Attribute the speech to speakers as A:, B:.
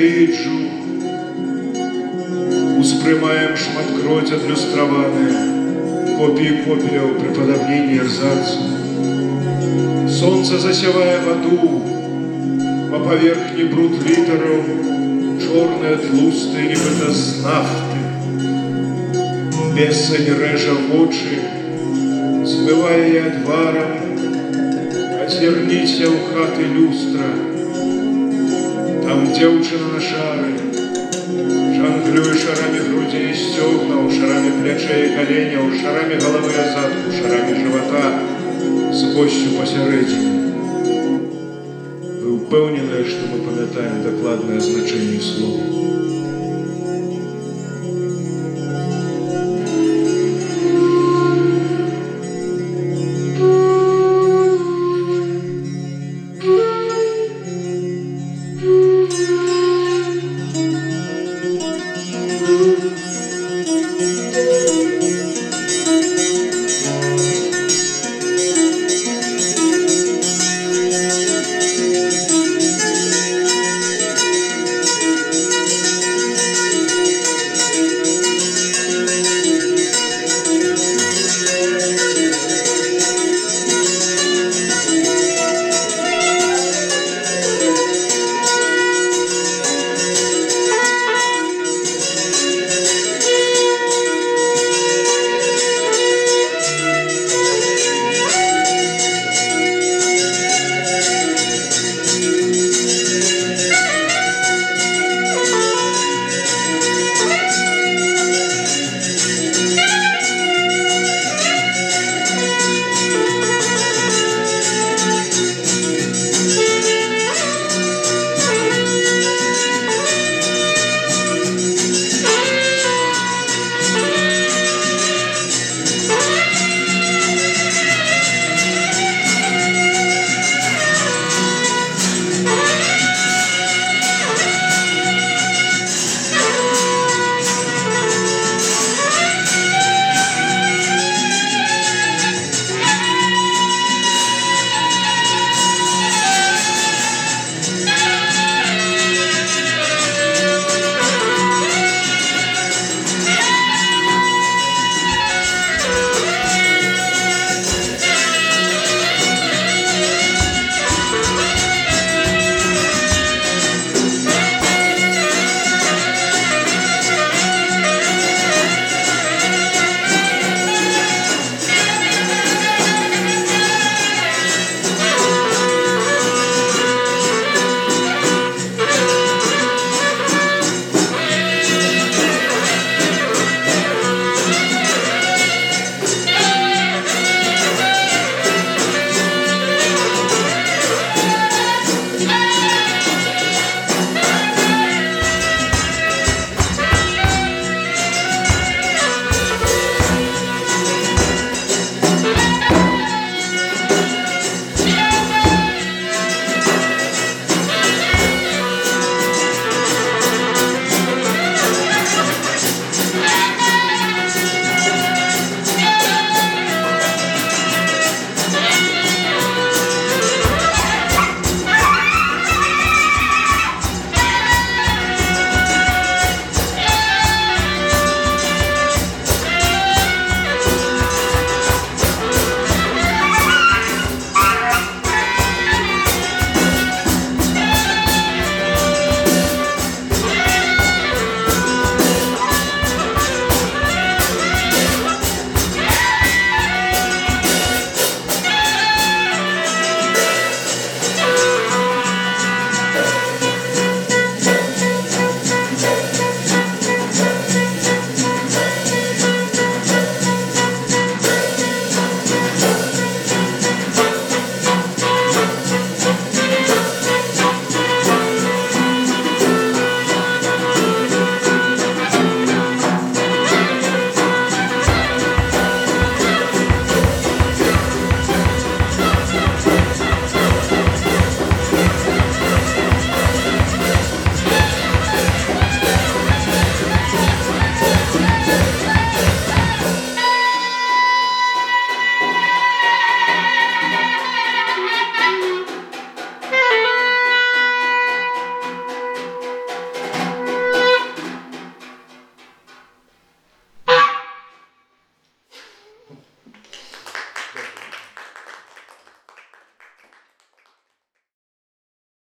A: гляджу, Успрымаем шматкроць адлюстраваная, Копіі попеляў пры падабненні эрзацу. Сонца засявае ваду, по поверхне бруд літараў, Чорныя тлусты нібыта з режа Бесань рэжа вочы, Збывае адварам, Ацверніся ў хаты люстра, там дзяўчына на шары, Жонглюе шарамі грудзей і сцёгнаў, шарамі плячэй і каленяў, шарамі галавы і задку, шарамі жывата, з госцю пасярэдзіне. Вы ўпэўненыя, што мы памятаем дакладнае значэнне слова.